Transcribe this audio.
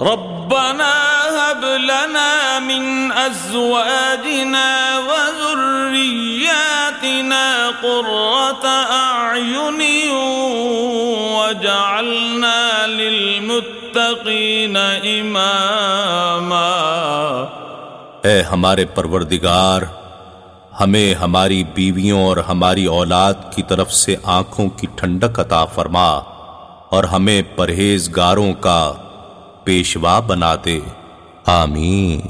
ربنا هب لنا من أزواجنا وذرياتنا قرة أعين وجعلنا للمتقين إماما. اے ہمارے پروردگار، ہمیں ہماری بیویوں اور ہماری اولاد کی طرف سے آنکھوں کی ٹھنڈک عطا فرما اور ہمیں پرہیزگاروں کا پیشوا بنا دے آمین۔